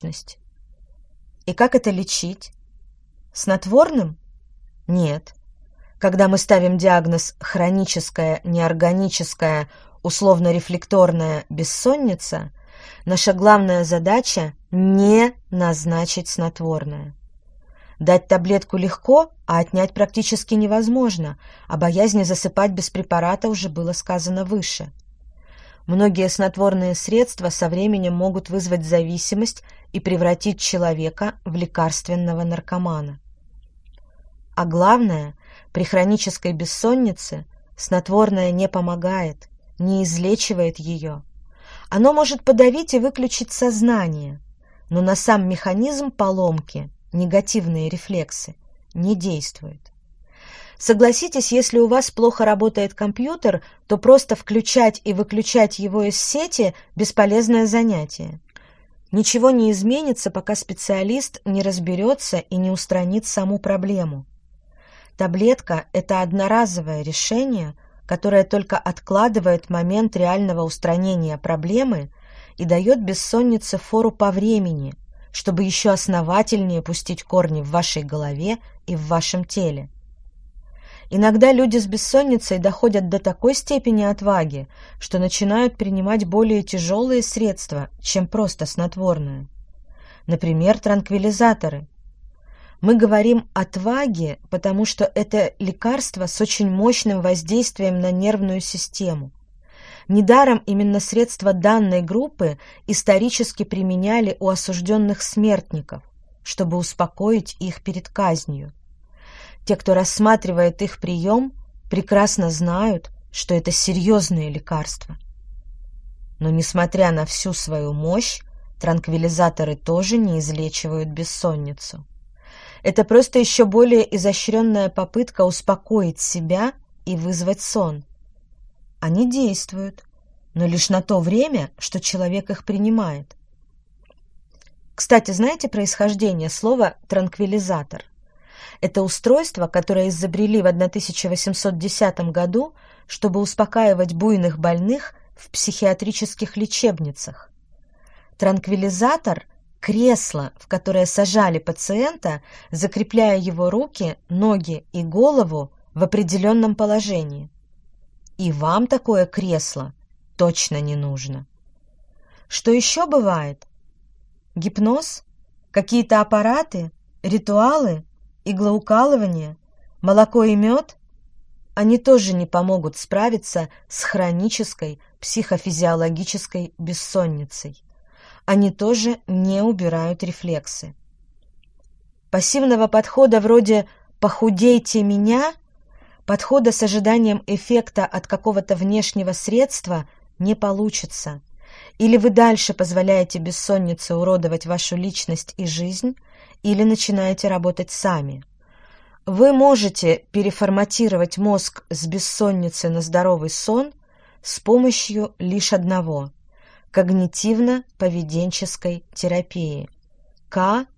личность. И как это лечить? Снотворным? Нет. Когда мы ставим диагноз хроническая, неорганическая, условно-рефлекторная бессонница, наша главная задача не назначить снотворное. Дать таблетку легко, а отнять практически невозможно. О боязни засыпать без препарата уже было сказано выше. Многие снотворные средства со временем могут вызвать зависимость и превратить человека в лекарственного наркомана. А главное, при хронической бессоннице снотворное не помогает, не излечивает ее. Оно может подавить и выключить сознание, но на сам механизм поломки негативные рефлексы, не действует. Согласитесь, если у вас плохо работает компьютер, то просто включать и выключать его из сети – бесполезное занятие. Ничего не изменится, пока специалист не разберется и не устранит саму проблему. Таблетка – это одноразовое решение, которое только откладывает момент реального устранения проблемы и дает бессоннице фору по времени – чтобы еще основательнее пустить корни в вашей голове и в вашем теле. Иногда люди с бессонницей доходят до такой степени отваги, что начинают принимать более тяжелые средства, чем просто снотворное. Например, транквилизаторы. Мы говорим «отваге», потому что это лекарство с очень мощным воздействием на нервную систему. Недаром именно средства данной группы исторически применяли у осужденных смертников, чтобы успокоить их перед казнью. Те, кто рассматривает их прием, прекрасно знают, что это серьезные лекарства. Но, несмотря на всю свою мощь, транквилизаторы тоже не излечивают бессонницу. Это просто еще более изощренная попытка успокоить себя и вызвать сон. Они действуют, но лишь на то время, что человек их принимает. Кстати, знаете происхождение слова «транквилизатор»? Это устройство, которое изобрели в 1810 году, чтобы успокаивать буйных больных в психиатрических лечебницах. Транквилизатор – кресло, в которое сажали пациента, закрепляя его руки, ноги и голову в определенном положении. И вам такое кресло точно не нужно. Что еще бывает? Гипноз? Какие-то аппараты? Ритуалы? Иглоукалывание? Молоко и мед? Они тоже не помогут справиться с хронической психофизиологической бессонницей. Они тоже не убирают рефлексы. Пассивного подхода вроде «похудейте меня» Подхода с ожиданием эффекта от какого-то внешнего средства не получится. Или вы дальше позволяете бессоннице уродовать вашу личность и жизнь, или начинаете работать сами. Вы можете переформатировать мозг с бессонницы на здоровый сон с помощью лишь одного – когнитивно-поведенческой терапии – КПТ.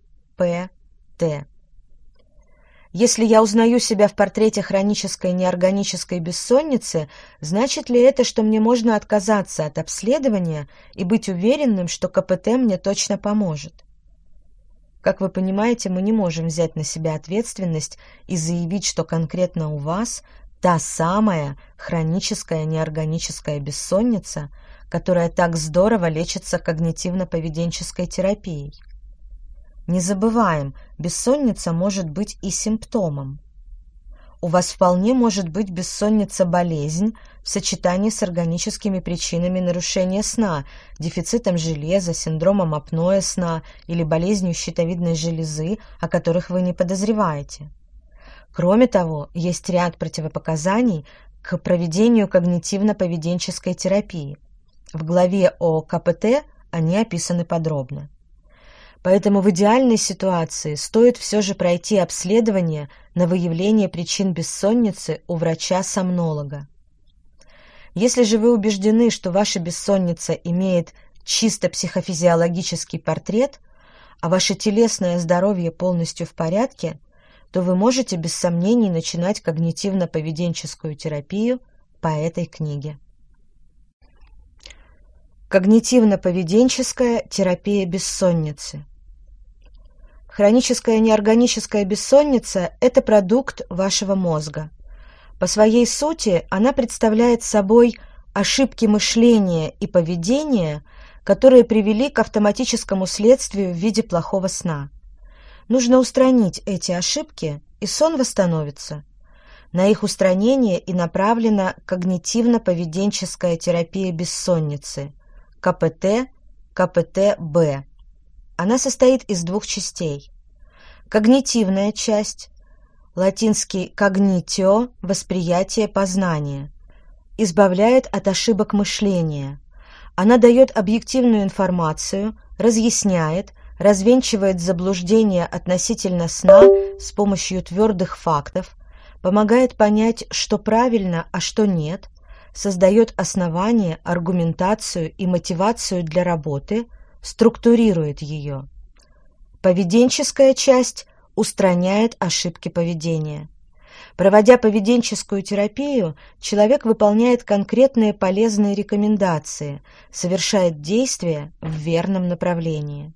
Если я узнаю себя в портрете хронической неорганической бессонницы, значит ли это, что мне можно отказаться от обследования и быть уверенным, что КПТ мне точно поможет? Как вы понимаете, мы не можем взять на себя ответственность и заявить, что конкретно у вас та самая хроническая неорганическая бессонница, которая так здорово лечится когнитивно-поведенческой терапией. Не забываем, бессонница может быть и симптомом. У вас вполне может быть бессонница-болезнь в сочетании с органическими причинами нарушения сна, дефицитом железа, синдромом апноэ сна или болезнью щитовидной железы, о которых вы не подозреваете. Кроме того, есть ряд противопоказаний к проведению когнитивно-поведенческой терапии. В главе о КПТ они описаны подробно. Поэтому в идеальной ситуации стоит все же пройти обследование на выявление причин бессонницы у врача-сомнолога. Если же вы убеждены, что ваша бессонница имеет чисто психофизиологический портрет, а ваше телесное здоровье полностью в порядке, то вы можете без сомнений начинать когнитивно-поведенческую терапию по этой книге. Когнитивно-поведенческая терапия бессонницы – Хроническая неорганическая бессонница – это продукт вашего мозга. По своей сути она представляет собой ошибки мышления и поведения, которые привели к автоматическому следствию в виде плохого сна. Нужно устранить эти ошибки, и сон восстановится. На их устранение и направлена когнитивно-поведенческая терапия бессонницы – КПТ, КПТ-Б. Она состоит из двух частей. Когнитивная часть, латинский «cognitio» – восприятие, познание, избавляет от ошибок мышления. Она дает объективную информацию, разъясняет, развенчивает заблуждения относительно сна с помощью твердых фактов, помогает понять, что правильно, а что нет, создает основания, аргументацию и мотивацию для работы, структурирует ее. Поведенческая часть устраняет ошибки поведения. Проводя поведенческую терапию, человек выполняет конкретные полезные рекомендации, совершает действия в верном направлении.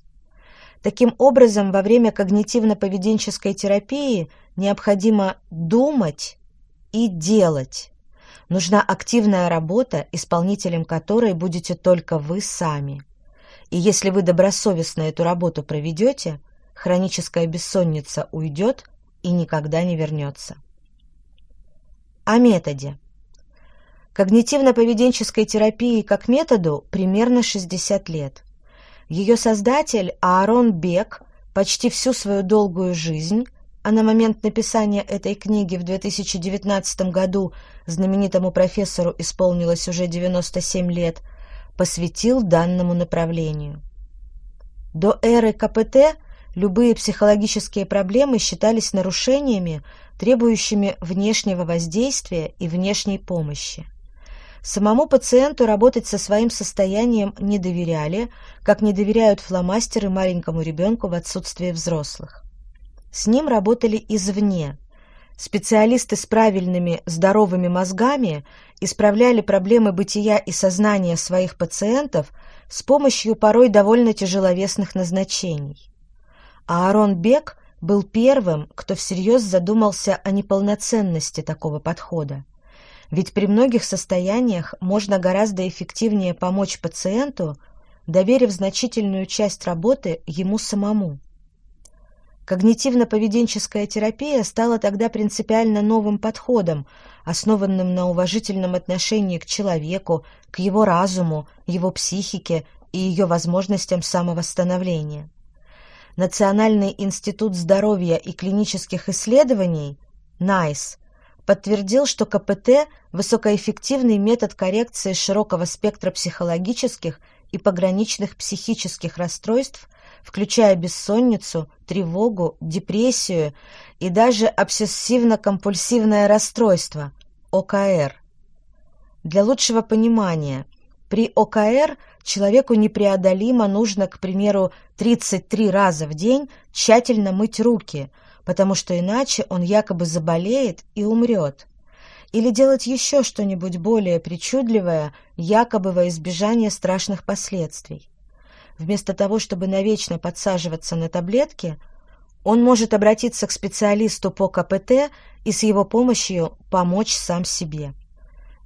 Таким образом, во время когнитивно-поведенческой терапии необходимо думать и делать. Нужна активная работа, исполнителем которой будете только вы сами. И если вы добросовестно эту работу проведете, хроническая бессонница уйдет и никогда не вернется. О методе. Когнитивно-поведенческой терапии как методу примерно 60 лет. Ее создатель Аарон Бек почти всю свою долгую жизнь, а на момент написания этой книги в 2019 году знаменитому профессору исполнилось уже 97 лет, посвятил данному направлению. До эры КПТ любые психологические проблемы считались нарушениями, требующими внешнего воздействия и внешней помощи. Самому пациенту работать со своим состоянием не доверяли, как не доверяют фломастеры маленькому ребенку в отсутствие взрослых. С ним работали извне. Специалисты с правильными, здоровыми мозгами исправляли проблемы бытия и сознания своих пациентов с помощью порой довольно тяжеловесных назначений. А Аарон Бек был первым, кто всерьез задумался о неполноценности такого подхода. Ведь при многих состояниях можно гораздо эффективнее помочь пациенту, доверив значительную часть работы ему самому. Когнитивно-поведенческая терапия стала тогда принципиально новым подходом, основанным на уважительном отношении к человеку, к его разуму, его психике и ее возможностям самовосстановления. Национальный институт здоровья и клинических исследований, НАИС, подтвердил, что КПТ – высокоэффективный метод коррекции широкого спектра психологических и пограничных психических расстройств, включая бессонницу, тревогу, депрессию и даже обсессивно-компульсивное расстройство – ОКР. Для лучшего понимания, при ОКР человеку непреодолимо нужно, к примеру, 33 раза в день тщательно мыть руки – потому что иначе он якобы заболеет и умрет. Или делать еще что-нибудь более причудливое, якобы во избежание страшных последствий. Вместо того, чтобы навечно подсаживаться на таблетки, он может обратиться к специалисту по КПТ и с его помощью помочь сам себе.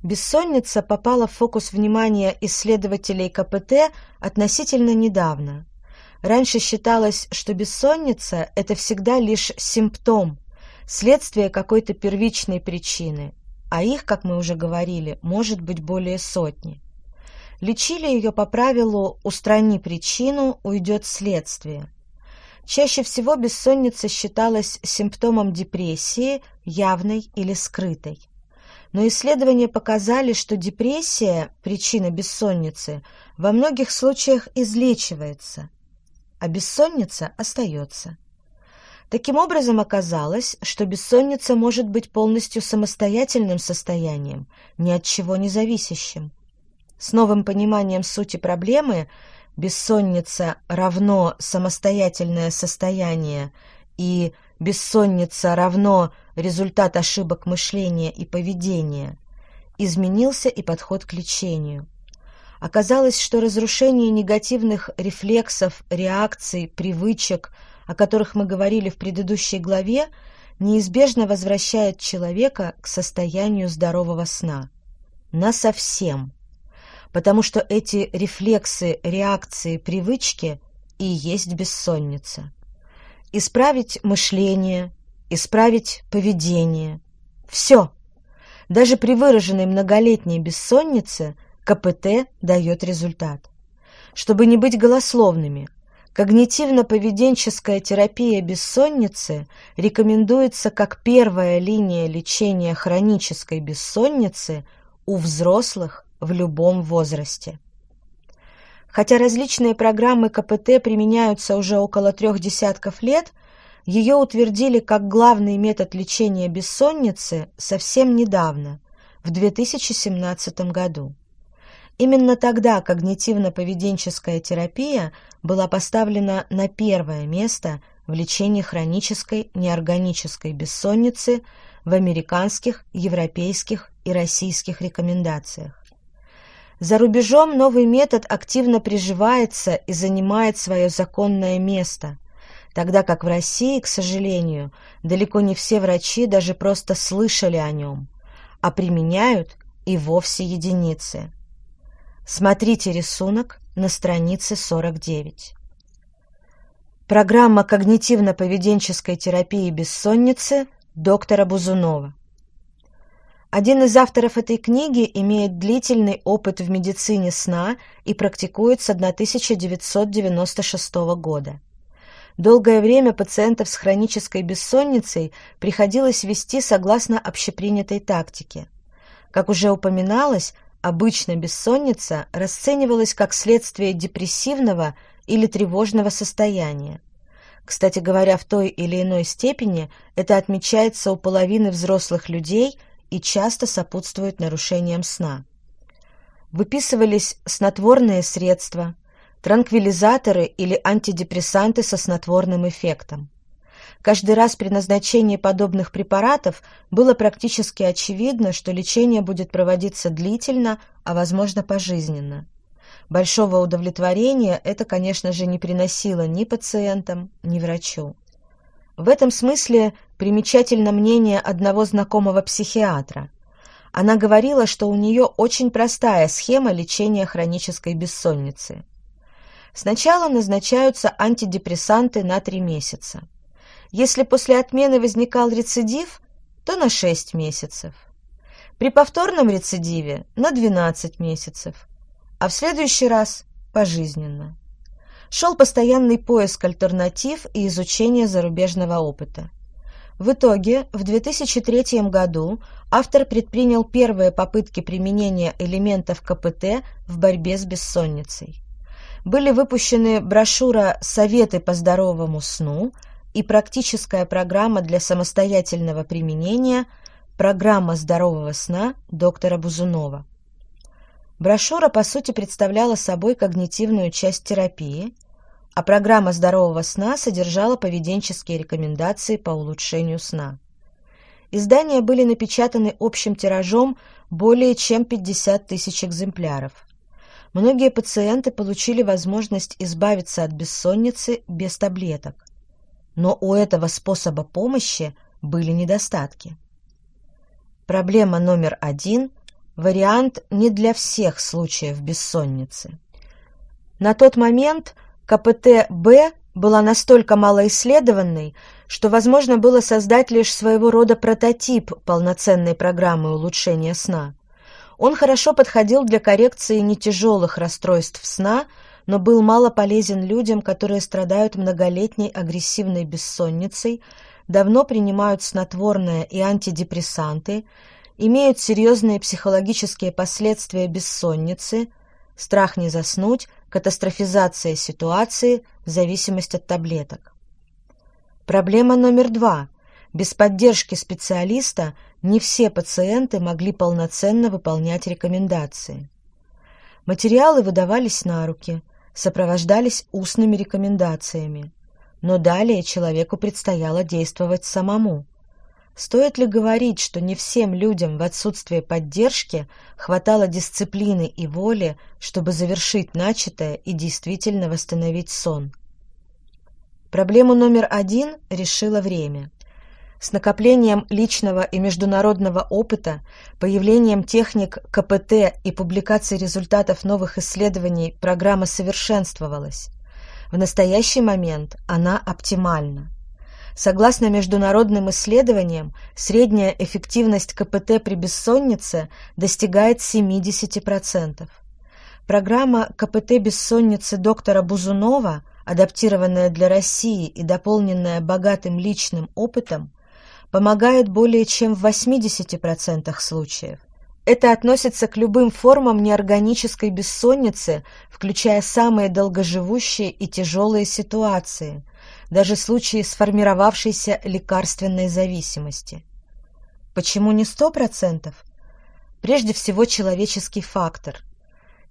Бессонница попала в фокус внимания исследователей КПТ относительно недавно. Раньше считалось, что бессонница – это всегда лишь симптом, следствие какой-то первичной причины, а их, как мы уже говорили, может быть более сотни. Лечили ее по правилу «устрани причину, уйдет следствие». Чаще всего бессонница считалась симптомом депрессии, явной или скрытой. Но исследования показали, что депрессия, причина бессонницы, во многих случаях излечивается – а бессонница остается. Таким образом, оказалось, что бессонница может быть полностью самостоятельным состоянием, ни от чего не зависящим. С новым пониманием сути проблемы бессонница равно самостоятельное состояние и бессонница равно результат ошибок мышления и поведения, изменился и подход к лечению. Оказалось, что разрушение негативных рефлексов, реакций, привычек, о которых мы говорили в предыдущей главе, неизбежно возвращает человека к состоянию здорового сна. Насовсем. Потому что эти рефлексы, реакции, привычки и есть бессонница. Исправить мышление, исправить поведение. Все. Даже при выраженной многолетней бессоннице КПТ дает результат. Чтобы не быть голословными, когнитивно-поведенческая терапия бессонницы рекомендуется как первая линия лечения хронической бессонницы у взрослых в любом возрасте. Хотя различные программы КПТ применяются уже около трех десятков лет, ее утвердили как главный метод лечения бессонницы совсем недавно, в 2017 году. Именно тогда когнитивно-поведенческая терапия была поставлена на первое место в лечении хронической неорганической бессонницы в американских, европейских и российских рекомендациях. За рубежом новый метод активно приживается и занимает свое законное место, тогда как в России, к сожалению, далеко не все врачи даже просто слышали о нем, а применяют и вовсе единицы. Смотрите рисунок на странице 49. Программа когнитивно-поведенческой терапии бессонницы доктора Бузунова. Один из авторов этой книги имеет длительный опыт в медицине сна и практикует с 1996 года. Долгое время пациентов с хронической бессонницей приходилось вести согласно общепринятой тактике. Как уже упоминалось, Обычно бессонница расценивалась как следствие депрессивного или тревожного состояния. Кстати говоря, в той или иной степени это отмечается у половины взрослых людей и часто сопутствует нарушениям сна. Выписывались снотворные средства, транквилизаторы или антидепрессанты со снотворным эффектом. Каждый раз при назначении подобных препаратов было практически очевидно, что лечение будет проводиться длительно, а возможно пожизненно. Большого удовлетворения это, конечно же, не приносило ни пациентам, ни врачу. В этом смысле примечательно мнение одного знакомого психиатра. Она говорила, что у нее очень простая схема лечения хронической бессонницы. Сначала назначаются антидепрессанты на три месяца. Если после отмены возникал рецидив, то на 6 месяцев. При повторном рецидиве на 12 месяцев, а в следующий раз пожизненно. Шел постоянный поиск альтернатив и изучение зарубежного опыта. В итоге, в 2003 году автор предпринял первые попытки применения элементов КПТ в борьбе с бессонницей. Были выпущены брошюра «Советы по здоровому сну», и практическая программа для самостоятельного применения «Программа здорового сна» доктора Бузунова. Брошюра, по сути, представляла собой когнитивную часть терапии, а программа здорового сна содержала поведенческие рекомендации по улучшению сна. Издания были напечатаны общим тиражом более чем 50 тысяч экземпляров. Многие пациенты получили возможность избавиться от бессонницы без таблеток но у этого способа помощи были недостатки. Проблема номер один – вариант не для всех случаев бессонницы. На тот момент КПТ-Б была настолько малоисследованной, что возможно было создать лишь своего рода прототип полноценной программы улучшения сна. Он хорошо подходил для коррекции нетяжелых расстройств сна – но был мало полезен людям, которые страдают многолетней агрессивной бессонницей, давно принимают снотворное и антидепрессанты, имеют серьезные психологические последствия бессонницы, страх не заснуть, катастрофизация ситуации, зависимость от таблеток. Проблема номер два. Без поддержки специалиста не все пациенты могли полноценно выполнять рекомендации. Материалы выдавались на руки – сопровождались устными рекомендациями. Но далее человеку предстояло действовать самому. Стоит ли говорить, что не всем людям в отсутствие поддержки хватало дисциплины и воли, чтобы завершить начатое и действительно восстановить сон? Проблему номер один решило время. С накоплением личного и международного опыта, появлением техник КПТ и публикацией результатов новых исследований программа совершенствовалась. В настоящий момент она оптимальна. Согласно международным исследованиям, средняя эффективность КПТ при бессоннице достигает 70%. Программа КПТ бессонницы доктора Бузунова, адаптированная для России и дополненная богатым личным опытом, помогает более чем в 80% случаев. Это относится к любым формам неорганической бессонницы, включая самые долгоживущие и тяжелые ситуации, даже случаи сформировавшейся лекарственной зависимости. Почему не 100%? Прежде всего человеческий фактор.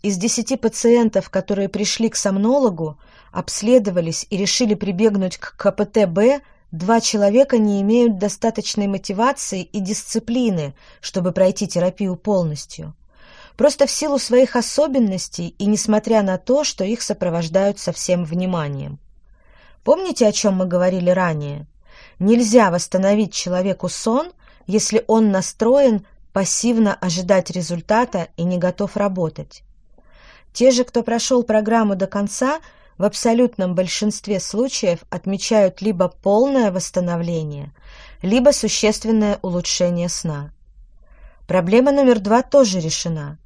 Из 10 пациентов, которые пришли к сомнологу, обследовались и решили прибегнуть к КПТ-Б, Два человека не имеют достаточной мотивации и дисциплины, чтобы пройти терапию полностью. Просто в силу своих особенностей и несмотря на то, что их сопровождают со всем вниманием. Помните, о чем мы говорили ранее? Нельзя восстановить человеку сон, если он настроен пассивно ожидать результата и не готов работать. Те же, кто прошел программу до конца, в абсолютном большинстве случаев отмечают либо полное восстановление, либо существенное улучшение сна. Проблема номер два тоже решена.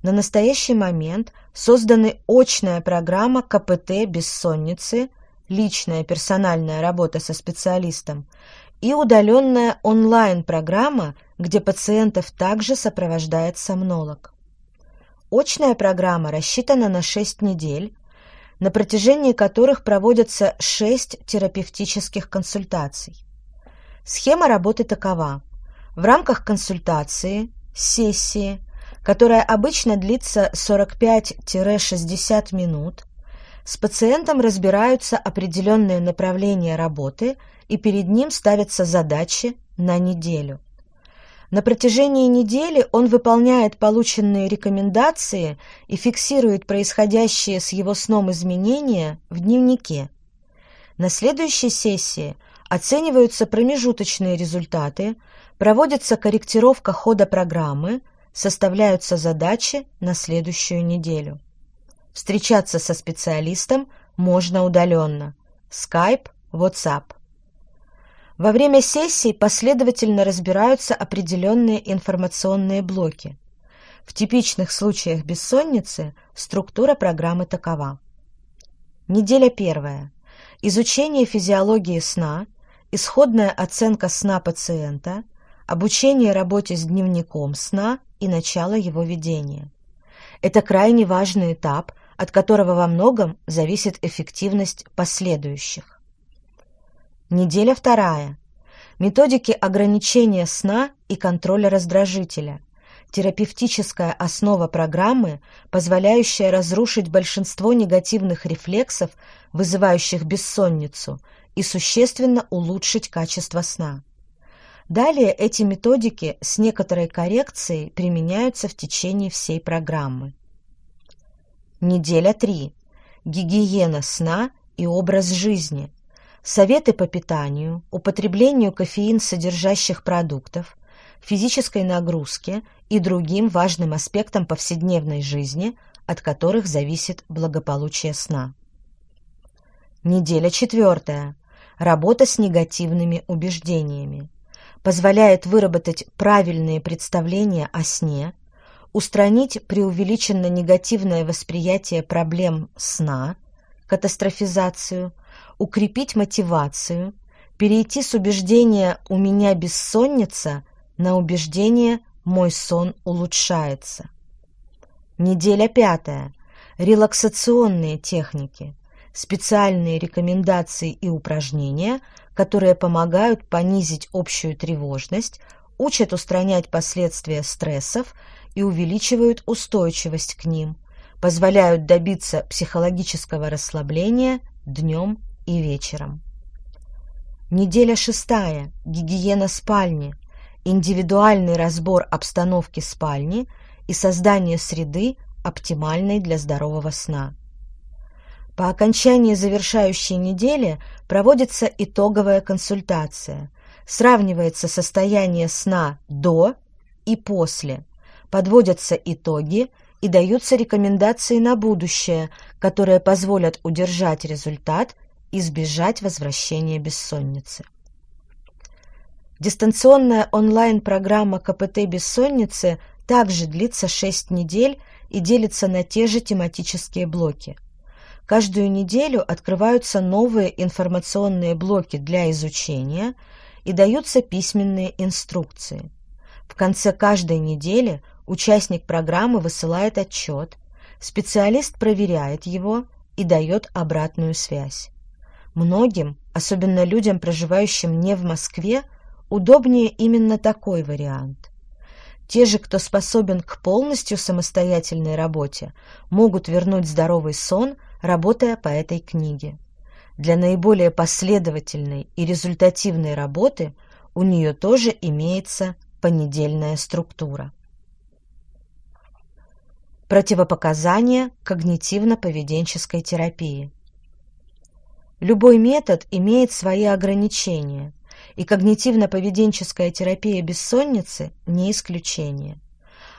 На настоящий момент созданы очная программа КПТ бессонницы, личная персональная работа со специалистом и удаленная онлайн-программа, где пациентов также сопровождает сомнолог. Очная программа рассчитана на 6 недель, на протяжении которых проводятся шесть терапевтических консультаций. Схема работы такова. В рамках консультации, сессии, которая обычно длится 45-60 минут, с пациентом разбираются определенные направления работы и перед ним ставятся задачи на неделю. На протяжении недели он выполняет полученные рекомендации и фиксирует происходящие с его сном изменения в дневнике. На следующей сессии оцениваются промежуточные результаты, проводится корректировка хода программы, составляются задачи на следующую неделю. Встречаться со специалистом можно удаленно. Skype, WhatsApp. Во время сессий последовательно разбираются определенные информационные блоки. В типичных случаях бессонницы структура программы такова. Неделя первая. Изучение физиологии сна, исходная оценка сна пациента, обучение работе с дневником сна и начало его ведения. Это крайне важный этап, от которого во многом зависит эффективность последующих. Неделя вторая. Методики ограничения сна и контроля раздражителя. Терапевтическая основа программы, позволяющая разрушить большинство негативных рефлексов, вызывающих бессонницу, и существенно улучшить качество сна. Далее эти методики с некоторой коррекцией применяются в течение всей программы. Неделя 3. Гигиена сна и образ жизни – советы по питанию, употреблению кофеин содержащих продуктов, физической нагрузке и другим важным аспектам повседневной жизни, от которых зависит благополучие сна. Неделя четвертая. Работа с негативными убеждениями. Позволяет выработать правильные представления о сне, устранить преувеличенно негативное восприятие проблем сна, катастрофизацию, укрепить мотивацию, перейти с убеждения «у меня бессонница» на убеждение «мой сон улучшается». Неделя пятая. Релаксационные техники. Специальные рекомендации и упражнения, которые помогают понизить общую тревожность, учат устранять последствия стрессов и увеличивают устойчивость к ним, позволяют добиться психологического расслабления днем и вечером. Неделя шестая. Гигиена спальни. Индивидуальный разбор обстановки спальни и создание среды, оптимальной для здорового сна. По окончании завершающей недели проводится итоговая консультация. Сравнивается состояние сна до и после. Подводятся итоги и даются рекомендации на будущее, которые позволят удержать результат и избежать возвращения бессонницы. Дистанционная онлайн-программа КПТ бессонницы также длится 6 недель и делится на те же тематические блоки. Каждую неделю открываются новые информационные блоки для изучения и даются письменные инструкции. В конце каждой недели участник программы высылает отчет, специалист проверяет его и дает обратную связь. Многим, особенно людям, проживающим не в Москве, удобнее именно такой вариант. Те же, кто способен к полностью самостоятельной работе, могут вернуть здоровый сон, работая по этой книге. Для наиболее последовательной и результативной работы у нее тоже имеется понедельная структура. Противопоказания когнитивно-поведенческой терапии. Любой метод имеет свои ограничения – и когнитивно-поведенческая терапия бессонницы не исключение.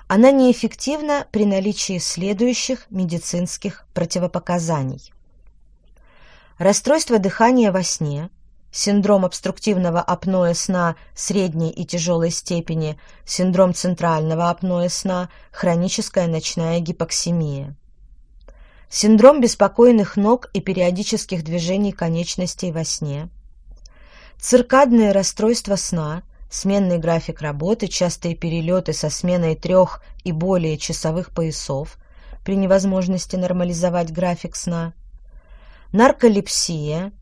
Она неэффективна при наличии следующих медицинских противопоказаний. Расстройство дыхания во сне, синдром обструктивного апноэ сна средней и тяжелой степени, синдром центрального апноэ сна, хроническая ночная гипоксемия. Синдром беспокойных ног и периодических движений конечностей во сне – Циркадное расстройство сна, сменный график работы, частые перелеты со сменой трех и более часовых поясов при невозможности нормализовать график сна, нарколепсия,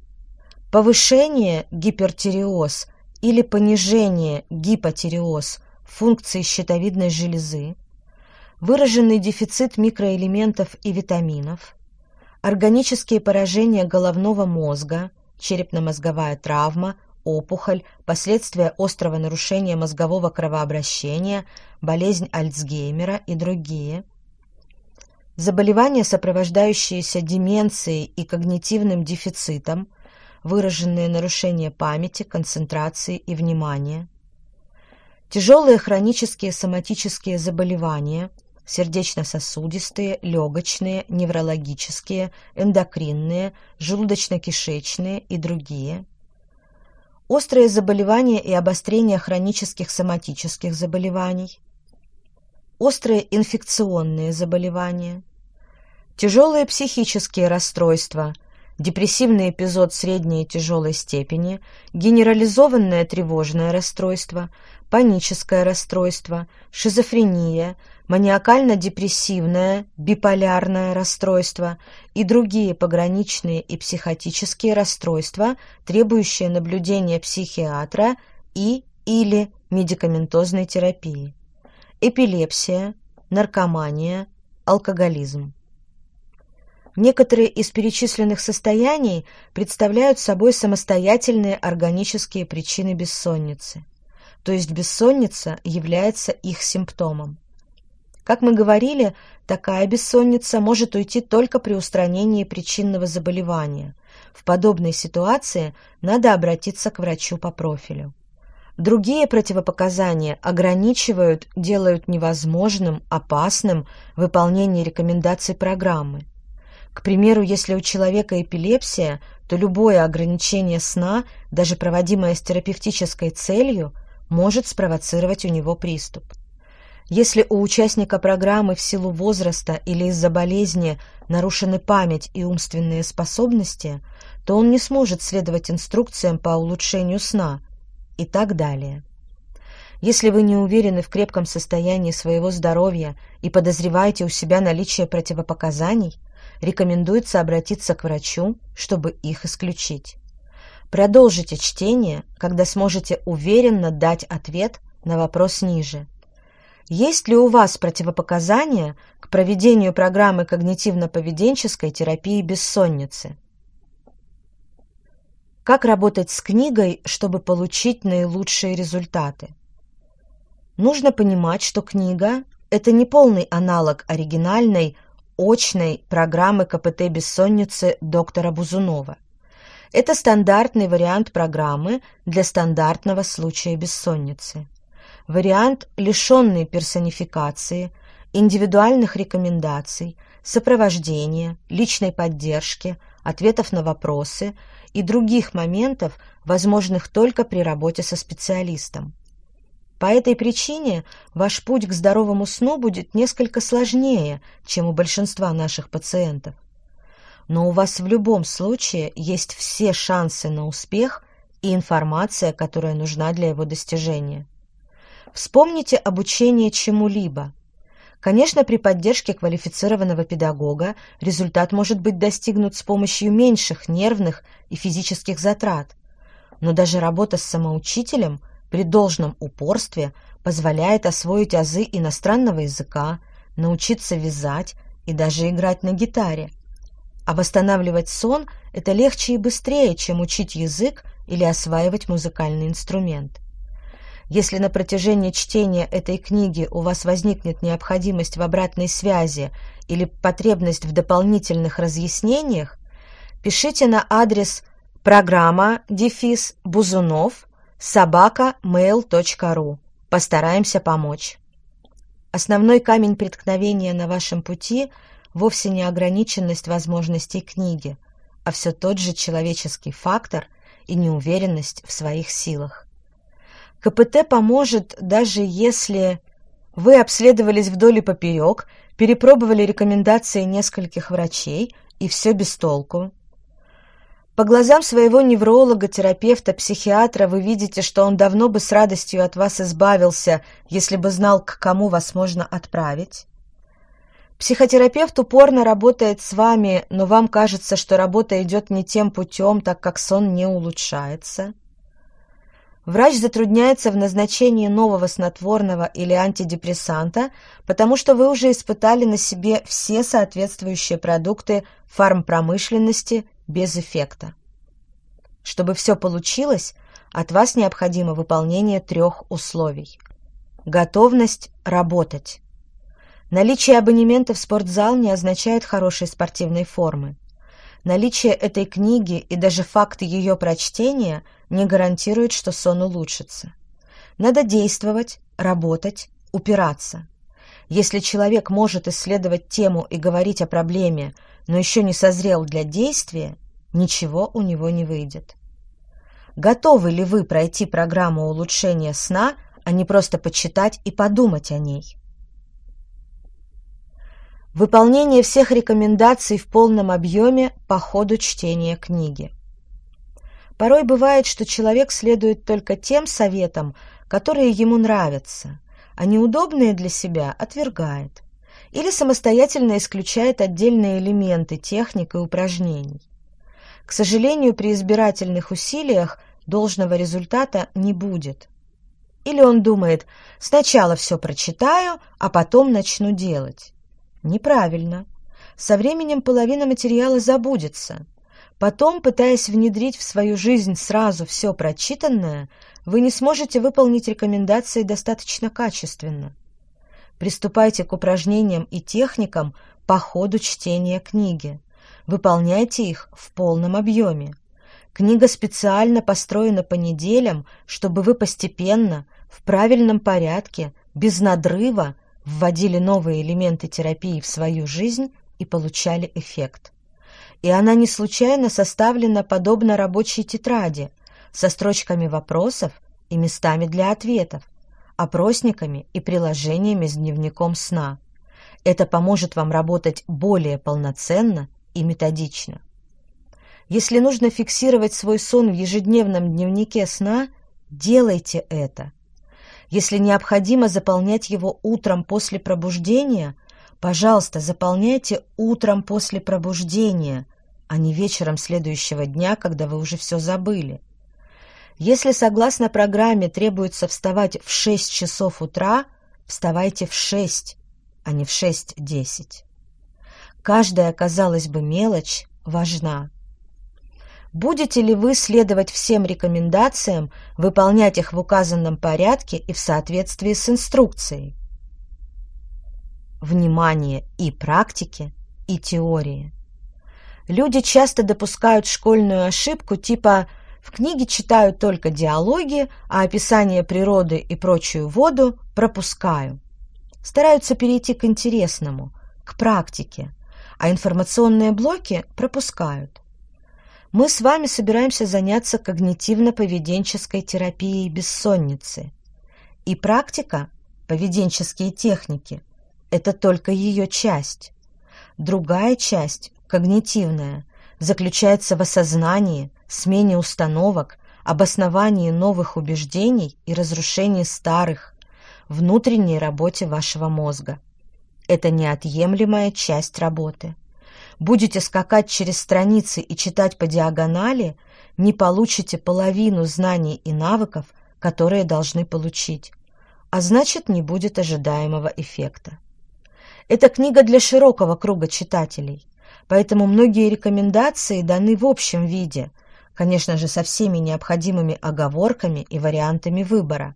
повышение гипертиреоз или понижение гипотиреоз функции щитовидной железы, выраженный дефицит микроэлементов и витаминов, органические поражения головного мозга, черепно-мозговая травма, опухоль, последствия острого нарушения мозгового кровообращения, болезнь Альцгеймера и другие. Заболевания, сопровождающиеся деменцией и когнитивным дефицитом, выраженные нарушения памяти, концентрации и внимания. Тяжелые хронические соматические заболевания, сердечно-сосудистые, легочные, неврологические, эндокринные, желудочно-кишечные и другие – острые заболевания и обострение хронических соматических заболеваний, острые инфекционные заболевания, тяжелые психические расстройства, депрессивный эпизод средней и тяжелой степени, генерализованное тревожное расстройство, паническое расстройство, шизофрения, маниакально-депрессивное, биполярное расстройство и другие пограничные и психотические расстройства, требующие наблюдения психиатра и или медикаментозной терапии, эпилепсия, наркомания, алкоголизм. Некоторые из перечисленных состояний представляют собой самостоятельные органические причины бессонницы, то есть бессонница является их симптомом. Как мы говорили, такая бессонница может уйти только при устранении причинного заболевания. В подобной ситуации надо обратиться к врачу по профилю. Другие противопоказания ограничивают, делают невозможным, опасным выполнение рекомендаций программы. К примеру, если у человека эпилепсия, то любое ограничение сна, даже проводимое с терапевтической целью, может спровоцировать у него приступ. Если у участника программы в силу возраста или из-за болезни нарушены память и умственные способности, то он не сможет следовать инструкциям по улучшению сна и так далее. Если вы не уверены в крепком состоянии своего здоровья и подозреваете у себя наличие противопоказаний, рекомендуется обратиться к врачу, чтобы их исключить. Продолжите чтение, когда сможете уверенно дать ответ на вопрос ниже – есть ли у вас противопоказания к проведению программы когнитивно-поведенческой терапии бессонницы? Как работать с книгой, чтобы получить наилучшие результаты? Нужно понимать, что книга – это не полный аналог оригинальной очной программы КПТ бессонницы доктора Бузунова. Это стандартный вариант программы для стандартного случая бессонницы. Вариант, лишенный персонификации, индивидуальных рекомендаций, сопровождения, личной поддержки, ответов на вопросы и других моментов, возможных только при работе со специалистом. По этой причине ваш путь к здоровому сну будет несколько сложнее, чем у большинства наших пациентов. Но у вас в любом случае есть все шансы на успех и информация, которая нужна для его достижения. Вспомните обучение чему-либо. Конечно, при поддержке квалифицированного педагога результат может быть достигнут с помощью меньших нервных и физических затрат. Но даже работа с самоучителем при должном упорстве позволяет освоить азы иностранного языка, научиться вязать и даже играть на гитаре. А восстанавливать сон – это легче и быстрее, чем учить язык или осваивать музыкальный инструмент. Если на протяжении чтения этой книги у вас возникнет необходимость в обратной связи или потребность в дополнительных разъяснениях, пишите на адрес программа дефис бузунов собака mail.ru. Постараемся помочь. Основной камень преткновения на вашем пути вовсе не ограниченность возможностей книги, а все тот же человеческий фактор и неуверенность в своих силах. КПТ поможет, даже если вы обследовались вдоль и поперек, перепробовали рекомендации нескольких врачей, и все без толку. По глазам своего невролога, терапевта, психиатра вы видите, что он давно бы с радостью от вас избавился, если бы знал, к кому вас можно отправить. Психотерапевт упорно работает с вами, но вам кажется, что работа идет не тем путем, так как сон не улучшается. Врач затрудняется в назначении нового снотворного или антидепрессанта, потому что вы уже испытали на себе все соответствующие продукты фармпромышленности без эффекта. Чтобы все получилось, от вас необходимо выполнение трех условий. Готовность работать. Наличие абонемента в спортзал не означает хорошей спортивной формы. Наличие этой книги и даже факт ее прочтения не гарантирует, что сон улучшится. Надо действовать, работать, упираться. Если человек может исследовать тему и говорить о проблеме, но еще не созрел для действия, ничего у него не выйдет. Готовы ли вы пройти программу улучшения сна, а не просто почитать и подумать о ней? Выполнение всех рекомендаций в полном объеме по ходу чтения книги. Порой бывает, что человек следует только тем советам, которые ему нравятся, а неудобные для себя отвергает или самостоятельно исключает отдельные элементы техник и упражнений. К сожалению, при избирательных усилиях должного результата не будет. Или он думает, сначала все прочитаю, а потом начну делать. Неправильно. Со временем половина материала забудется. Потом, пытаясь внедрить в свою жизнь сразу все прочитанное, вы не сможете выполнить рекомендации достаточно качественно. Приступайте к упражнениям и техникам по ходу чтения книги. Выполняйте их в полном объеме. Книга специально построена по неделям, чтобы вы постепенно, в правильном порядке, без надрыва вводили новые элементы терапии в свою жизнь и получали эффект. И она не случайно составлена подобно рабочей тетради, со строчками вопросов и местами для ответов, опросниками и приложениями с дневником сна. Это поможет вам работать более полноценно и методично. Если нужно фиксировать свой сон в ежедневном дневнике сна, делайте это. Если необходимо заполнять его утром после пробуждения, пожалуйста, заполняйте утром после пробуждения, а не вечером следующего дня, когда вы уже все забыли. Если согласно программе требуется вставать в 6 часов утра, вставайте в 6, а не в 6.10. Каждая, казалось бы, мелочь важна. Будете ли вы следовать всем рекомендациям, выполнять их в указанном порядке и в соответствии с инструкцией? Внимание и практики и теории. Люди часто допускают школьную ошибку типа «в книге читаю только диалоги, а описание природы и прочую воду пропускаю». Стараются перейти к интересному, к практике, а информационные блоки пропускают. Мы с вами собираемся заняться когнитивно-поведенческой терапией бессонницы. И практика, поведенческие техники – это только ее часть. Другая часть, когнитивная, заключается в осознании, смене установок, обосновании новых убеждений и разрушении старых, внутренней работе вашего мозга. Это неотъемлемая часть работы. Будете скакать через страницы и читать по диагонали, не получите половину знаний и навыков, которые должны получить, а значит, не будет ожидаемого эффекта. Это книга для широкого круга читателей, поэтому многие рекомендации даны в общем виде, конечно же, со всеми необходимыми оговорками и вариантами выбора.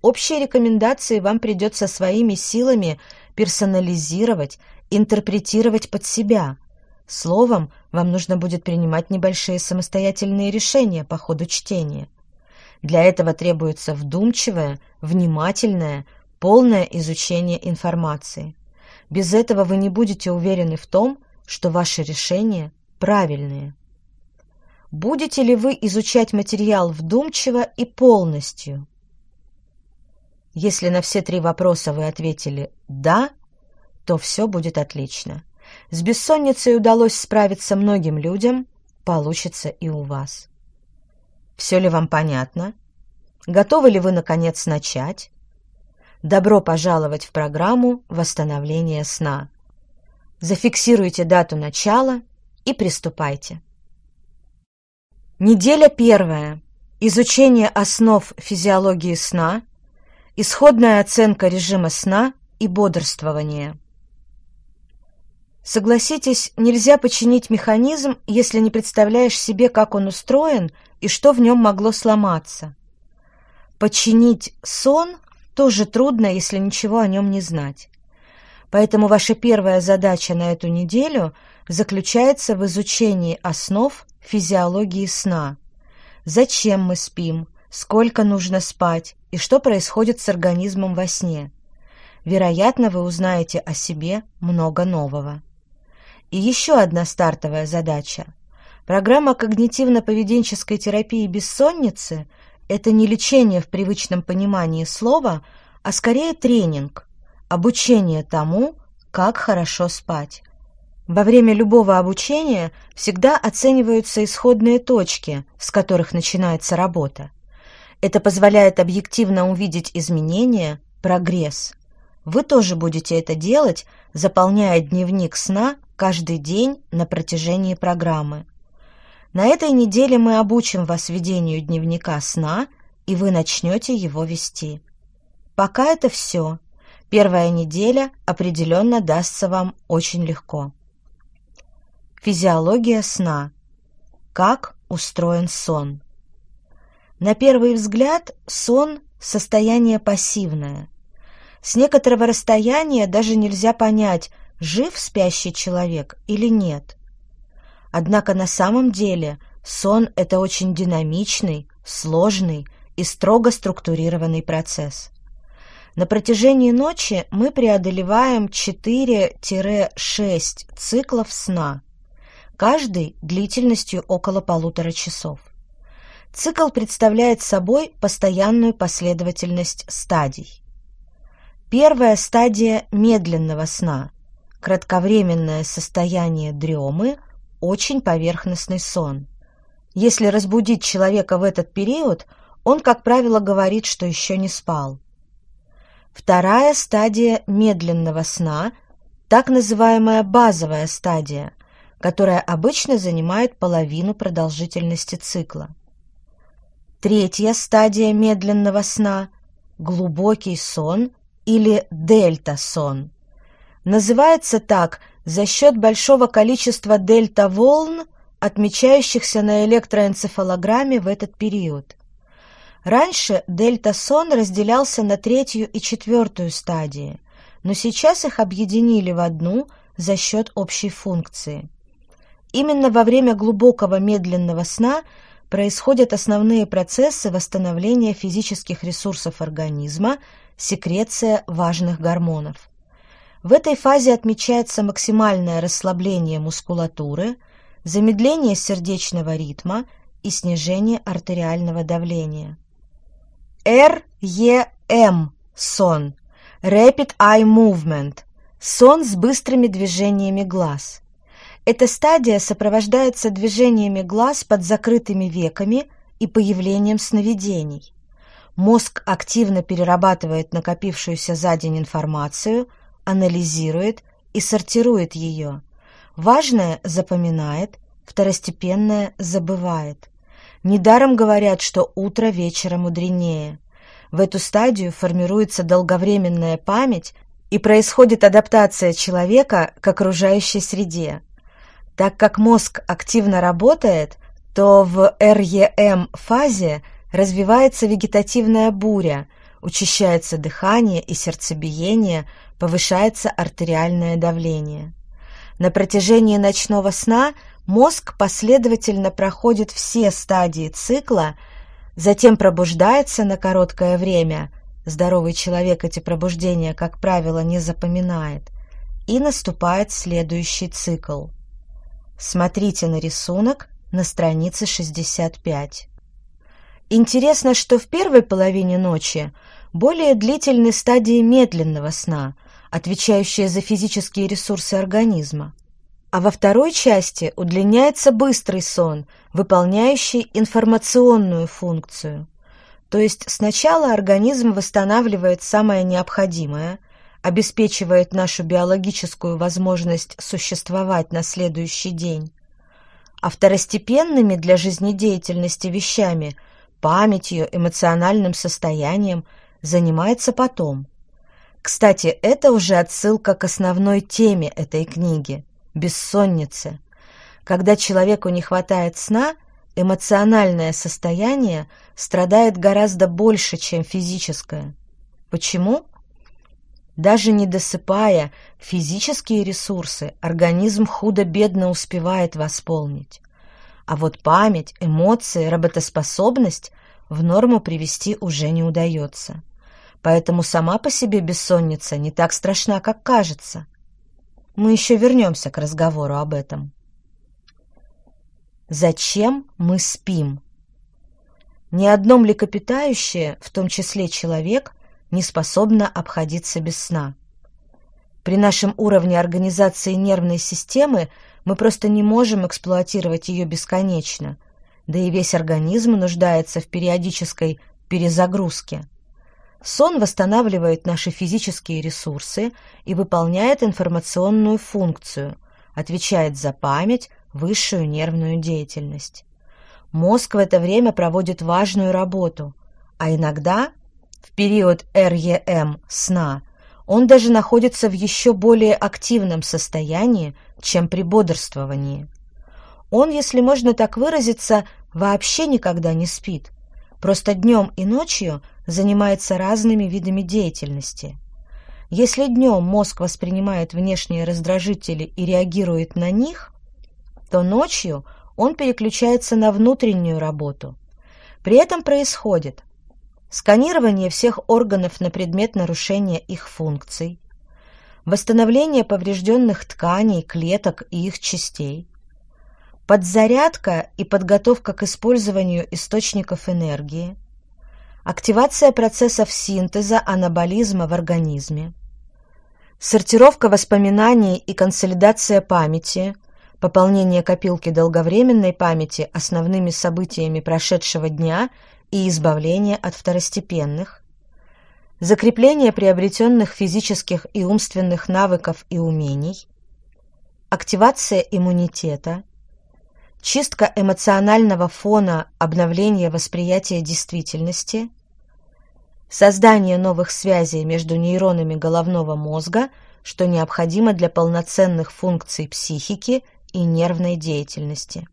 Общие рекомендации вам придется своими силами персонализировать, интерпретировать под себя. Словом, вам нужно будет принимать небольшие самостоятельные решения по ходу чтения. Для этого требуется вдумчивое, внимательное, полное изучение информации. Без этого вы не будете уверены в том, что ваши решения правильные. Будете ли вы изучать материал вдумчиво и полностью? Если на все три вопроса вы ответили «да», то все будет отлично. С бессонницей удалось справиться многим людям, получится и у вас. Все ли вам понятно? Готовы ли вы, наконец, начать? Добро пожаловать в программу восстановления сна. Зафиксируйте дату начала и приступайте. Неделя первая. Изучение основ физиологии сна, исходная оценка режима сна и бодрствования. Согласитесь, нельзя починить механизм, если не представляешь себе, как он устроен и что в нем могло сломаться. Починить сон тоже трудно, если ничего о нем не знать. Поэтому ваша первая задача на эту неделю заключается в изучении основ физиологии сна. Зачем мы спим, сколько нужно спать и что происходит с организмом во сне. Вероятно, вы узнаете о себе много нового. И еще одна стартовая задача. Программа когнитивно-поведенческой терапии бессонницы – это не лечение в привычном понимании слова, а скорее тренинг, обучение тому, как хорошо спать. Во время любого обучения всегда оцениваются исходные точки, с которых начинается работа. Это позволяет объективно увидеть изменения, прогресс. Вы тоже будете это делать, заполняя дневник сна каждый день на протяжении программы. На этой неделе мы обучим вас ведению дневника сна, и вы начнете его вести. Пока это все. Первая неделя определенно дастся вам очень легко. Физиология сна. Как устроен сон? На первый взгляд сон – состояние пассивное. С некоторого расстояния даже нельзя понять, жив спящий человек или нет – Однако на самом деле сон – это очень динамичный, сложный и строго структурированный процесс. На протяжении ночи мы преодолеваем 4-6 циклов сна, каждый длительностью около полутора часов. Цикл представляет собой постоянную последовательность стадий. Первая стадия медленного сна – кратковременное состояние дремы – очень поверхностный сон. Если разбудить человека в этот период, он, как правило, говорит, что еще не спал. Вторая стадия медленного сна, так называемая базовая стадия, которая обычно занимает половину продолжительности цикла. Третья стадия медленного сна – глубокий сон или дельта-сон. Называется так – за счет большого количества дельта-волн, отмечающихся на электроэнцефалограмме в этот период. Раньше дельта-сон разделялся на третью и четвертую стадии, но сейчас их объединили в одну, за счет общей функции. Именно во время глубокого медленного сна происходят основные процессы восстановления физических ресурсов организма, секреция важных гормонов. В этой фазе отмечается максимальное расслабление мускулатуры, замедление сердечного ритма и снижение артериального давления. REM – сон, Rapid Eye Movement – сон с быстрыми движениями глаз. Эта стадия сопровождается движениями глаз под закрытыми веками и появлением сновидений. Мозг активно перерабатывает накопившуюся за день информацию, анализирует и сортирует ее. Важное запоминает, второстепенное забывает. Недаром говорят, что утро вечера мудренее. В эту стадию формируется долговременная память и происходит адаптация человека к окружающей среде. Так как мозг активно работает, то в REM-фазе развивается вегетативная буря, учащается дыхание и сердцебиение, повышается артериальное давление. На протяжении ночного сна мозг последовательно проходит все стадии цикла, затем пробуждается на короткое время, здоровый человек эти пробуждения, как правило, не запоминает, и наступает следующий цикл. Смотрите на рисунок на странице 65. Интересно, что в первой половине ночи более длительны стадии медленного сна, отвечающие за физические ресурсы организма. А во второй части удлиняется быстрый сон, выполняющий информационную функцию. То есть сначала организм восстанавливает самое необходимое, обеспечивает нашу биологическую возможность существовать на следующий день, а второстепенными для жизнедеятельности вещами, памятью, эмоциональным состоянием занимается потом. Кстати, это уже отсылка к основной теме этой книги – бессоннице. Когда человеку не хватает сна, эмоциональное состояние страдает гораздо больше, чем физическое. Почему? Даже не досыпая, физические ресурсы организм худо-бедно успевает восполнить. А вот память, эмоции, работоспособность в норму привести уже не удается. Поэтому сама по себе бессонница не так страшна, как кажется. Мы еще вернемся к разговору об этом. Зачем мы спим? Ни одно млекопитающее, в том числе человек, не способно обходиться без сна. При нашем уровне организации нервной системы мы просто не можем эксплуатировать ее бесконечно, да и весь организм нуждается в периодической перезагрузке. Сон восстанавливает наши физические ресурсы и выполняет информационную функцию, отвечает за память, высшую нервную деятельность. Мозг в это время проводит важную работу, а иногда, в период REM сна, он даже находится в еще более активном состоянии, чем при бодрствовании. Он, если можно так выразиться, вообще никогда не спит. Просто днем и ночью занимается разными видами деятельности. Если днем мозг воспринимает внешние раздражители и реагирует на них, то ночью он переключается на внутреннюю работу. При этом происходит сканирование всех органов на предмет нарушения их функций, восстановление поврежденных тканей, клеток и их частей, подзарядка и подготовка к использованию источников энергии, активация процессов синтеза анаболизма в организме, сортировка воспоминаний и консолидация памяти, пополнение копилки долговременной памяти основными событиями прошедшего дня и избавление от второстепенных, закрепление приобретенных физических и умственных навыков и умений, активация иммунитета, чистка эмоционального фона, обновление восприятия действительности, создание новых связей между нейронами головного мозга, что необходимо для полноценных функций психики и нервной деятельности.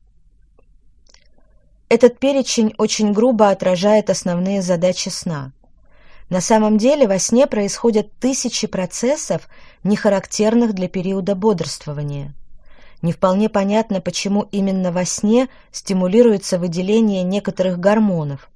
Этот перечень очень грубо отражает основные задачи сна. На самом деле во сне происходят тысячи процессов, не характерных для периода бодрствования. Не вполне понятно, почему именно во сне стимулируется выделение некоторых гормонов,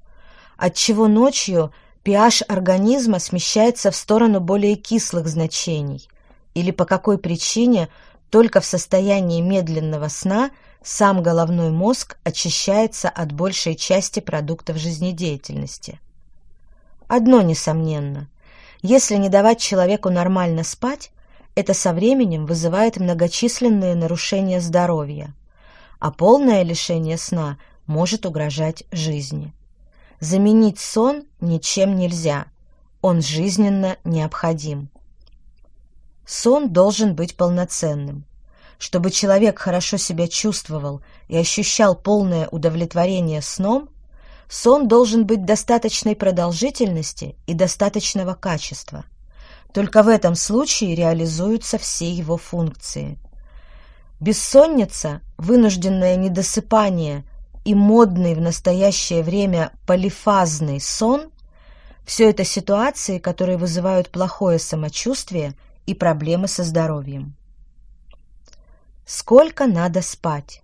отчего ночью pH организма смещается в сторону более кислых значений, или по какой причине только в состоянии медленного сна сам головной мозг очищается от большей части продуктов жизнедеятельности. Одно несомненно. Если не давать человеку нормально спать, это со временем вызывает многочисленные нарушения здоровья, а полное лишение сна может угрожать жизни. Заменить сон ничем нельзя, он жизненно необходим. Сон должен быть полноценным. Чтобы человек хорошо себя чувствовал и ощущал полное удовлетворение сном, сон должен быть достаточной продолжительности и достаточного качества. Только в этом случае реализуются все его функции. Бессонница, вынужденное недосыпание и модный в настоящее время полифазный сон – все это ситуации, которые вызывают плохое самочувствие и проблемы со здоровьем. Сколько надо спать?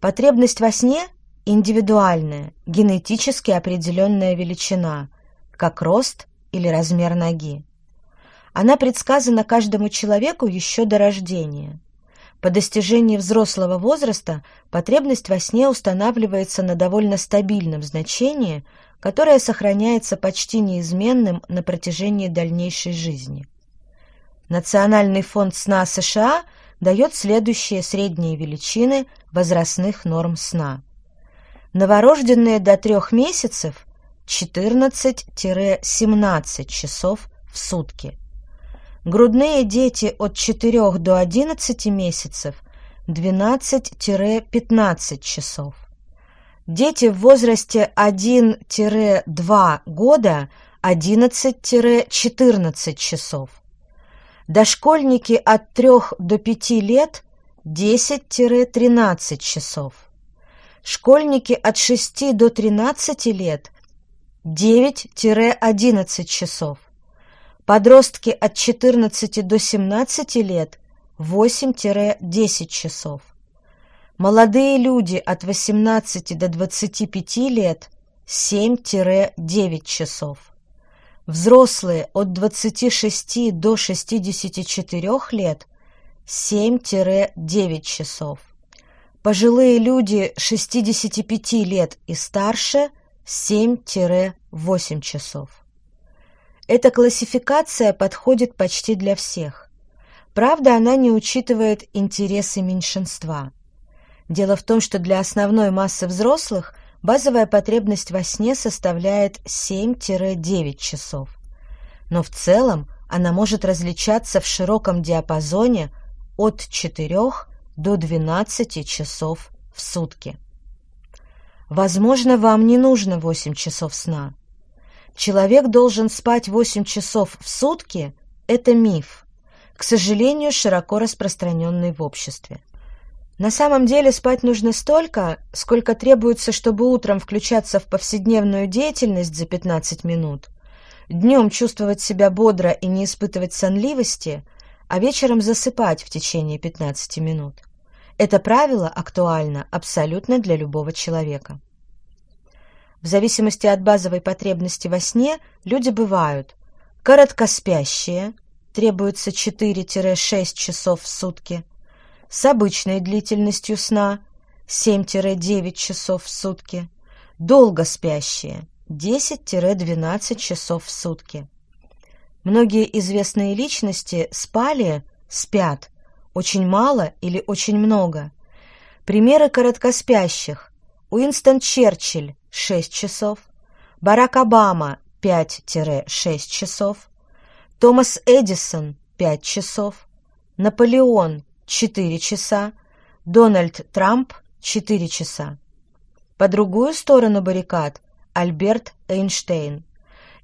Потребность во сне – индивидуальная, генетически определенная величина, как рост или размер ноги. Она предсказана каждому человеку еще до рождения. По достижении взрослого возраста потребность во сне устанавливается на довольно стабильном значении, которое сохраняется почти неизменным на протяжении дальнейшей жизни. Национальный фонд сна США дает следующие средние величины возрастных норм сна. Новорожденные до трех месяцев 14-17 часов в сутки – Грудные дети от 4 до 11 месяцев 12-15 часов. Дети в возрасте 1-2 года 11-14 часов. Дошкольники от 3 до 5 лет 10-13 часов. Школьники от 6 до 13 лет 9-11 часов. Подростки от 14 до 17 лет 8-10 часов. Молодые люди от 18 до 25 лет 7-9 часов. Взрослые от 26 до 64 лет 7-9 часов. Пожилые люди 65 лет и старше 7-8 часов. Эта классификация подходит почти для всех. Правда, она не учитывает интересы меньшинства. Дело в том, что для основной массы взрослых базовая потребность во сне составляет 7-9 часов. Но в целом она может различаться в широком диапазоне от 4 до 12 часов в сутки. Возможно, вам не нужно 8 часов сна. Человек должен спать 8 часов в сутки – это миф, к сожалению, широко распространенный в обществе. На самом деле спать нужно столько, сколько требуется, чтобы утром включаться в повседневную деятельность за 15 минут, днем чувствовать себя бодро и не испытывать сонливости, а вечером засыпать в течение 15 минут. Это правило актуально абсолютно для любого человека. В зависимости от базовой потребности во сне люди бывают короткоспящие, требуется 4-6 часов в сутки, с обычной длительностью сна 7-9 часов в сутки, долго спящие 10-12 часов в сутки. Многие известные личности спали, спят очень мало или очень много. Примеры короткоспящих. Уинстон Черчилль 6 часов, Барак Обама 5-6 часов, Томас Эдисон 5 часов, Наполеон 4 часа, Дональд Трамп 4 часа. По другую сторону баррикад Альберт Эйнштейн.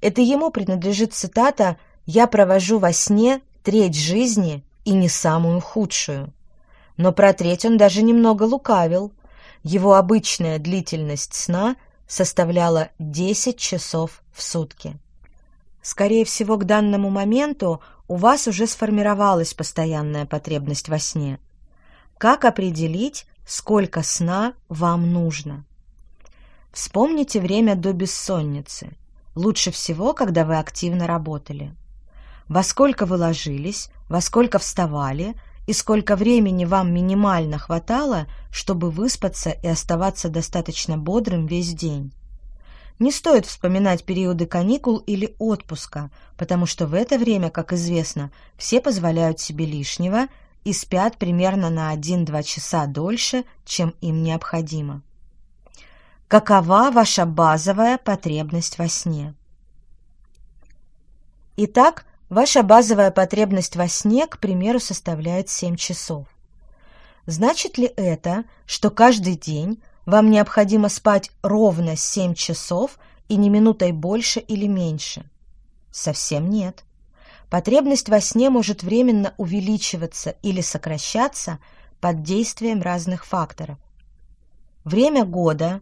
Это ему принадлежит цитата «Я провожу во сне треть жизни и не самую худшую». Но про треть он даже немного лукавил. Его обычная длительность сна составляла 10 часов в сутки. Скорее всего, к данному моменту у вас уже сформировалась постоянная потребность во сне. Как определить, сколько сна вам нужно? Вспомните время до бессонницы. Лучше всего, когда вы активно работали. Во сколько вы ложились, во сколько вставали и сколько времени вам минимально хватало, чтобы выспаться и оставаться достаточно бодрым весь день. Не стоит вспоминать периоды каникул или отпуска, потому что в это время, как известно, все позволяют себе лишнего и спят примерно на 1-2 часа дольше, чем им необходимо. Какова ваша базовая потребность во сне? Итак, ваша базовая потребность во сне, к примеру, составляет 7 часов. Значит ли это, что каждый день вам необходимо спать ровно 7 часов и не минутой больше или меньше? Совсем нет. Потребность во сне может временно увеличиваться или сокращаться под действием разных факторов. Время года.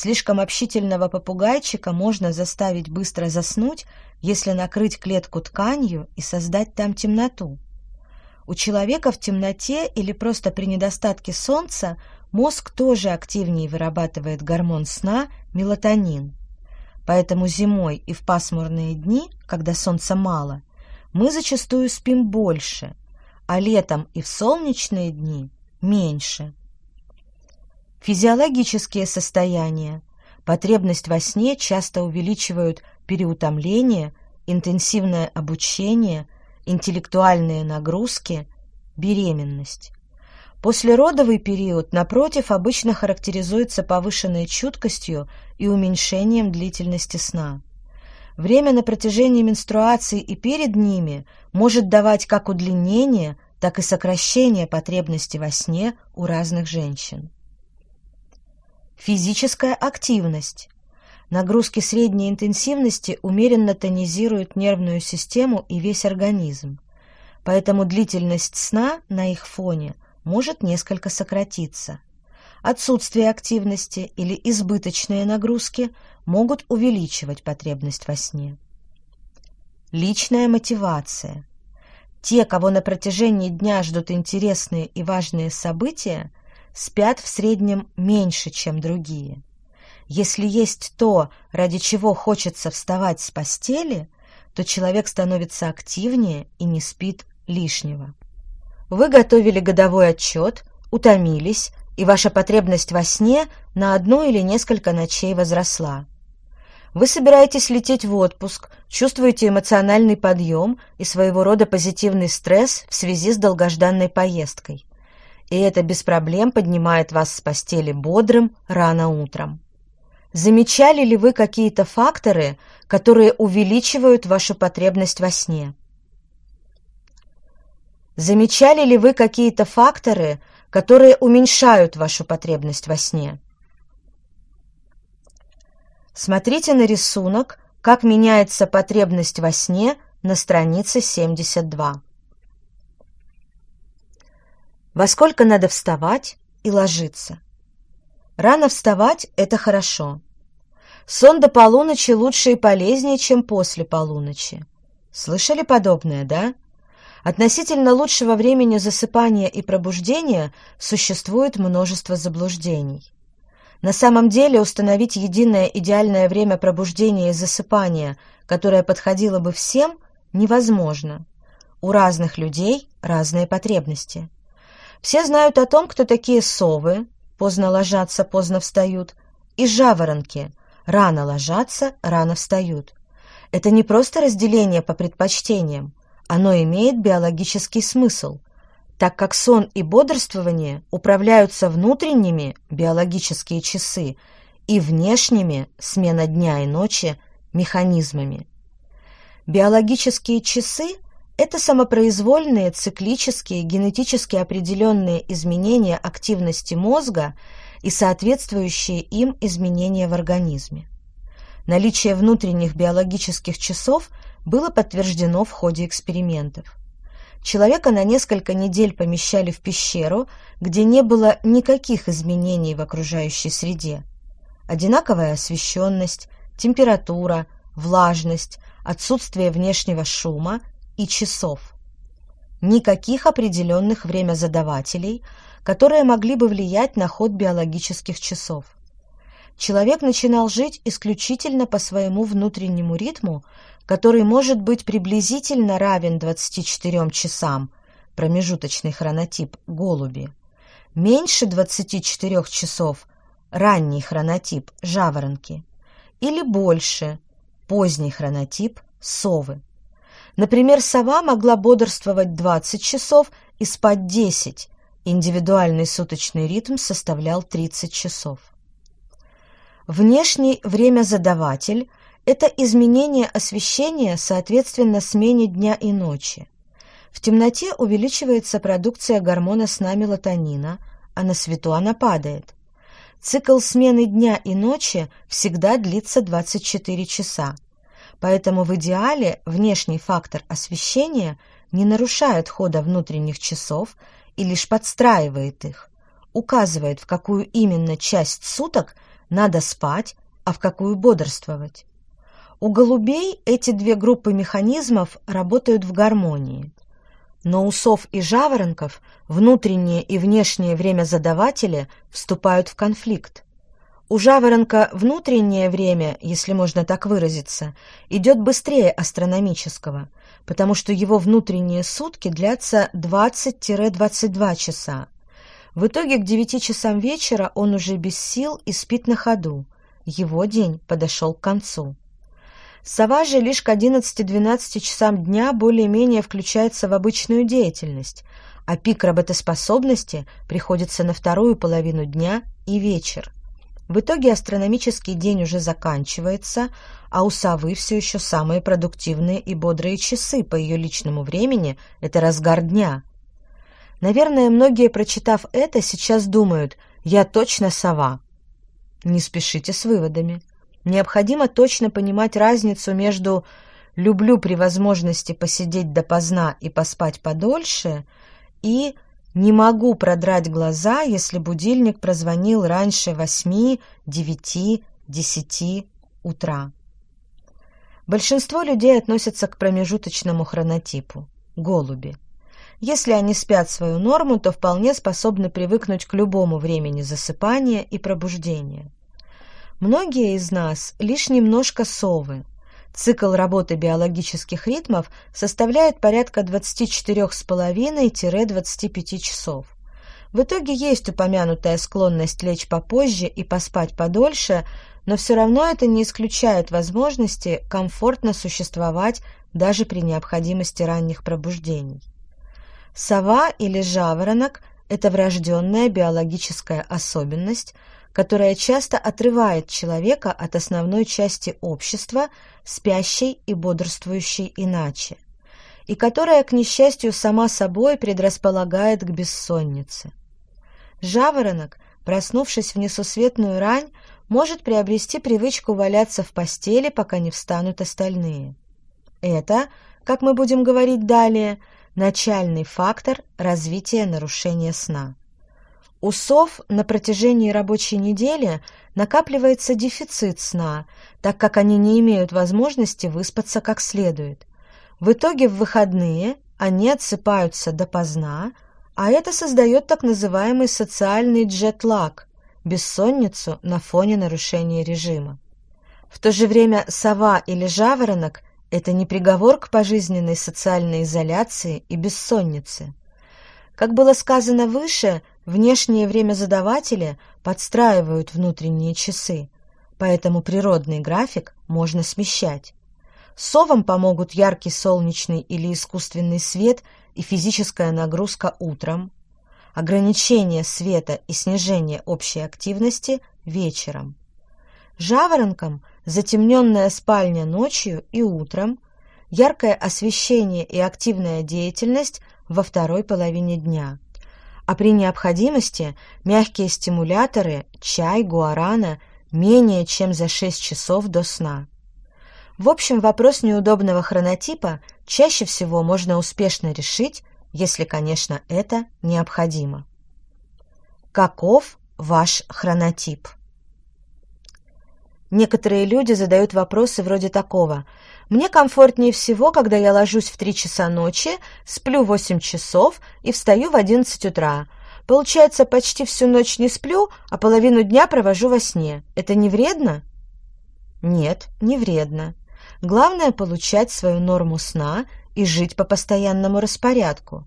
Слишком общительного попугайчика можно заставить быстро заснуть, если накрыть клетку тканью и создать там темноту. У человека в темноте или просто при недостатке солнца мозг тоже активнее вырабатывает гормон сна мелатонин. Поэтому зимой и в пасмурные дни, когда солнца мало, мы зачастую спим больше, а летом и в солнечные дни меньше. Физиологические состояния. Потребность во сне часто увеличивают переутомление, интенсивное обучение, интеллектуальные нагрузки, беременность. Послеродовый период, напротив, обычно характеризуется повышенной чуткостью и уменьшением длительности сна. Время на протяжении менструации и перед ними может давать как удлинение, так и сокращение потребности во сне у разных женщин. Физическая активность. Нагрузки средней интенсивности умеренно тонизируют нервную систему и весь организм. Поэтому длительность сна на их фоне – может несколько сократиться. Отсутствие активности или избыточные нагрузки могут увеличивать потребность во сне. Личная мотивация. Те, кого на протяжении дня ждут интересные и важные события, спят в среднем меньше, чем другие. Если есть то, ради чего хочется вставать с постели, то человек становится активнее и не спит лишнего. Вы готовили годовой отчет, утомились, и ваша потребность во сне на одну или несколько ночей возросла. Вы собираетесь лететь в отпуск, чувствуете эмоциональный подъем и своего рода позитивный стресс в связи с долгожданной поездкой. И это без проблем поднимает вас с постели бодрым рано утром. Замечали ли вы какие-то факторы, которые увеличивают вашу потребность во сне? Замечали ли вы какие-то факторы, которые уменьшают вашу потребность во сне? Смотрите на рисунок «Как меняется потребность во сне» на странице 72. Во сколько надо вставать и ложиться? Рано вставать – это хорошо. Сон до полуночи лучше и полезнее, чем после полуночи. Слышали подобное, да? Относительно лучшего времени засыпания и пробуждения существует множество заблуждений. На самом деле установить единое идеальное время пробуждения и засыпания, которое подходило бы всем, невозможно. У разных людей разные потребности. Все знают о том, кто такие совы, поздно ложатся, поздно встают, и жаворонки, рано ложатся, рано встают. Это не просто разделение по предпочтениям, оно имеет биологический смысл, так как сон и бодрствование управляются внутренними биологические часы и внешними смена дня и ночи механизмами. Биологические часы это самопроизвольные циклические генетически определенные изменения активности мозга и соответствующие им изменения в организме. Наличие внутренних биологических часов было подтверждено в ходе экспериментов. Человека на несколько недель помещали в пещеру, где не было никаких изменений в окружающей среде. Одинаковая освещенность, температура, влажность, отсутствие внешнего шума и часов. Никаких определенных времязадавателей, которые могли бы влиять на ход биологических часов. Человек начинал жить исключительно по своему внутреннему ритму, который может быть приблизительно равен 24 часам, промежуточный хронотип голуби. Меньше 24 часов ранний хронотип жаворонки или больше поздний хронотип совы. Например, сова могла бодрствовать 20 часов и спать 10. Индивидуальный суточный ритм составлял 30 часов. Внешний времязадаватель – это изменение освещения соответственно смене дня и ночи. В темноте увеличивается продукция гормона сна мелатонина, а на свету она падает. Цикл смены дня и ночи всегда длится 24 часа. Поэтому в идеале внешний фактор освещения не нарушает хода внутренних часов и лишь подстраивает их, указывает, в какую именно часть суток надо спать, а в какую бодрствовать. У голубей эти две группы механизмов работают в гармонии. Но у сов и жаворонков внутреннее и внешнее время задаватели вступают в конфликт. У жаворонка внутреннее время, если можно так выразиться, идет быстрее астрономического, потому что его внутренние сутки длятся 20-22 часа. В итоге к 9 часам вечера он уже без сил и спит на ходу. Его день подошел к концу. Сова же лишь к 11-12 часам дня более-менее включается в обычную деятельность, а пик работоспособности приходится на вторую половину дня и вечер. В итоге астрономический день уже заканчивается, а у совы все еще самые продуктивные и бодрые часы по ее личному времени – это разгар дня. Наверное, многие, прочитав это, сейчас думают «я точно сова». Не спешите с выводами. Необходимо точно понимать разницу между «люблю при возможности посидеть допоздна и поспать подольше» и «люблю не могу продрать глаза, если будильник прозвонил раньше восьми, девяти, десяти утра. Большинство людей относятся к промежуточному хронотипу – голуби. Если они спят свою норму, то вполне способны привыкнуть к любому времени засыпания и пробуждения. Многие из нас лишь немножко совы – Цикл работы биологических ритмов составляет порядка 24,5-25 часов. В итоге есть упомянутая склонность лечь попозже и поспать подольше, но все равно это не исключает возможности комфортно существовать даже при необходимости ранних пробуждений. Сова или жаворонок – это врожденная биологическая особенность – которая часто отрывает человека от основной части общества, спящей и бодрствующей иначе, и которая, к несчастью, сама собой предрасполагает к бессоннице. Жаворонок, проснувшись в несусветную рань, может приобрести привычку валяться в постели, пока не встанут остальные. Это, как мы будем говорить далее, начальный фактор развития нарушения сна. У сов на протяжении рабочей недели накапливается дефицит сна, так как они не имеют возможности выспаться как следует. В итоге в выходные они отсыпаются допоздна, а это создает так называемый социальный джетлаг – бессонницу на фоне нарушения режима. В то же время сова или жаворонок – это не приговор к пожизненной социальной изоляции и бессоннице. Как было сказано выше, Внешнее время задавателя подстраивают внутренние часы, поэтому природный график можно смещать. Совам помогут яркий солнечный или искусственный свет и физическая нагрузка утром, ограничение света и снижение общей активности вечером. Жаворонкам затемненная спальня ночью и утром, яркое освещение и активная деятельность во второй половине дня – а при необходимости мягкие стимуляторы, чай, гуарана менее чем за 6 часов до сна. В общем, вопрос неудобного хронотипа чаще всего можно успешно решить, если, конечно, это необходимо. Каков ваш хронотип? Некоторые люди задают вопросы вроде такого. «Мне комфортнее всего, когда я ложусь в 3 часа ночи, сплю 8 часов и встаю в 11 утра. Получается, почти всю ночь не сплю, а половину дня провожу во сне. Это не вредно?» Нет, не вредно. Главное – получать свою норму сна и жить по постоянному распорядку,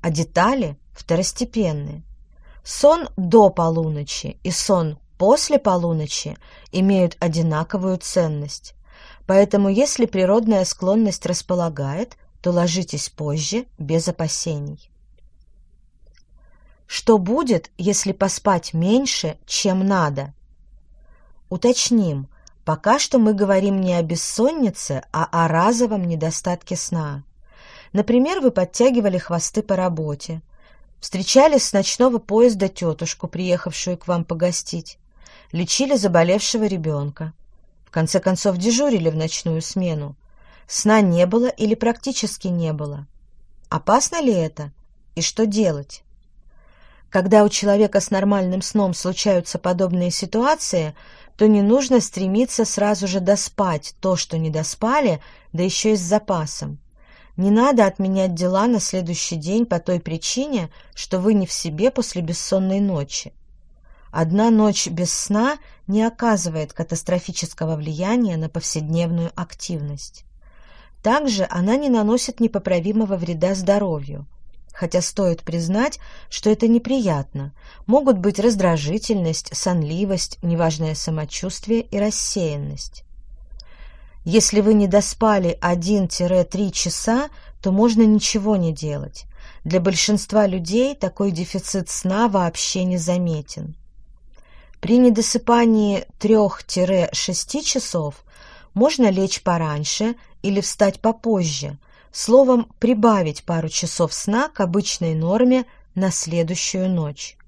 а детали второстепенные. Сон до полуночи и сон после полуночи имеют одинаковую ценность. Поэтому если природная склонность располагает, то ложитесь позже без опасений. Что будет, если поспать меньше, чем надо? Уточним, пока что мы говорим не о бессоннице, а о разовом недостатке сна. Например, вы подтягивали хвосты по работе, встречались с ночного поезда тетушку, приехавшую к вам погостить, лечили заболевшего ребенка. В конце концов, дежурили в ночную смену. Сна не было или практически не было. Опасно ли это? И что делать? Когда у человека с нормальным сном случаются подобные ситуации, то не нужно стремиться сразу же доспать то, что не доспали, да еще и с запасом. Не надо отменять дела на следующий день по той причине, что вы не в себе после бессонной ночи. Одна ночь без сна не оказывает катастрофического влияния на повседневную активность. Также она не наносит непоправимого вреда здоровью. Хотя стоит признать, что это неприятно. Могут быть раздражительность, сонливость, неважное самочувствие и рассеянность. Если вы не доспали 1-3 часа, то можно ничего не делать. Для большинства людей такой дефицит сна вообще не заметен. При недосыпании 3-6 часов можно лечь пораньше или встать попозже, словом, прибавить пару часов сна к обычной норме на следующую ночь.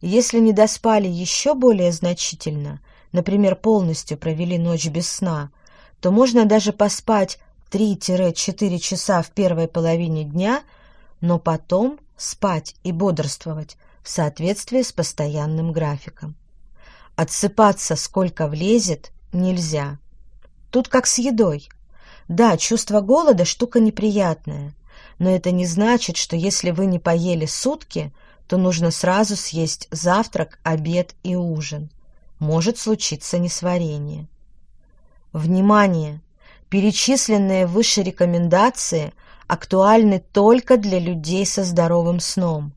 Если не доспали еще более значительно, например, полностью провели ночь без сна, то можно даже поспать 3-4 часа в первой половине дня, но потом спать и бодрствовать в соответствии с постоянным графиком. Отсыпаться сколько влезет нельзя. Тут как с едой. Да, чувство голода штука неприятная, но это не значит, что если вы не поели сутки, то нужно сразу съесть завтрак, обед и ужин. Может случиться несварение. Внимание! Перечисленные выше рекомендации актуальны только для людей со здоровым сном,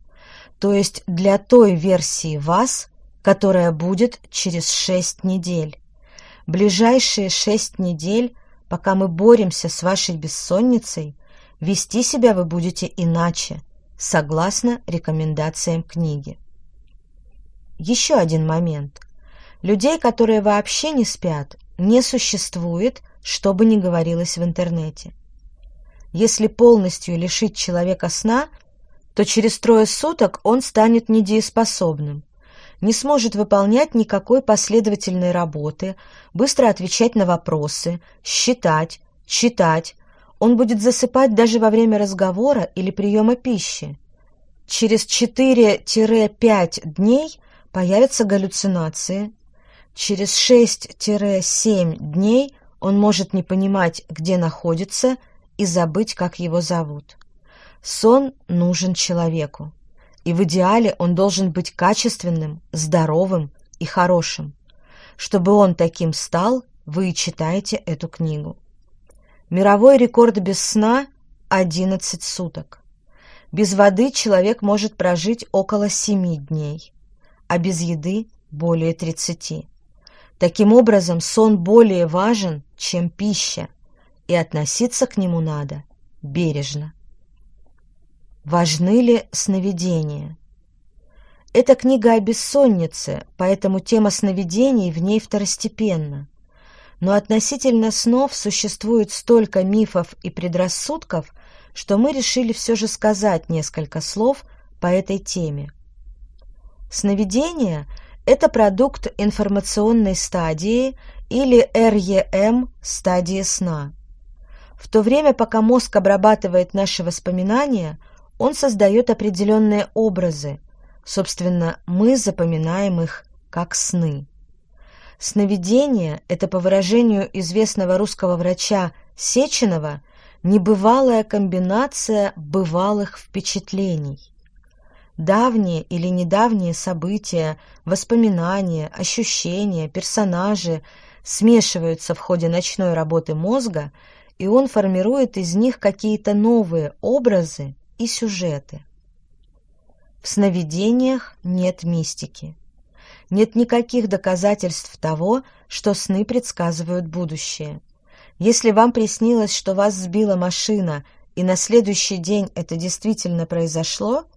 то есть для той версии вас, которая будет через шесть недель. Ближайшие шесть недель, пока мы боремся с вашей бессонницей, вести себя вы будете иначе, согласно рекомендациям книги. Еще один момент. Людей, которые вообще не спят, не существует, что бы ни говорилось в интернете. Если полностью лишить человека сна, то через трое суток он станет недееспособным, не сможет выполнять никакой последовательной работы, быстро отвечать на вопросы, считать, читать. Он будет засыпать даже во время разговора или приема пищи. Через 4-5 дней появятся галлюцинации. Через 6-7 дней он может не понимать, где находится, и забыть, как его зовут. Сон нужен человеку и в идеале он должен быть качественным, здоровым и хорошим. Чтобы он таким стал, вы читаете эту книгу. Мировой рекорд без сна – 11 суток. Без воды человек может прожить около 7 дней, а без еды – более 30. Таким образом, сон более важен, чем пища, и относиться к нему надо бережно. Важны ли сновидения? Эта книга о бессоннице, поэтому тема сновидений в ней второстепенна. Но относительно снов существует столько мифов и предрассудков, что мы решили все же сказать несколько слов по этой теме. Сновидение – это продукт информационной стадии или РЕМ стадии сна. В то время, пока мозг обрабатывает наши воспоминания – он создает определенные образы. Собственно, мы запоминаем их как сны. Сновидение – это, по выражению известного русского врача Сеченова, небывалая комбинация бывалых впечатлений. Давние или недавние события, воспоминания, ощущения, персонажи смешиваются в ходе ночной работы мозга, и он формирует из них какие-то новые образы и сюжеты. В сновидениях нет мистики. Нет никаких доказательств того, что сны предсказывают будущее. Если вам приснилось, что вас сбила машина, и на следующий день это действительно произошло –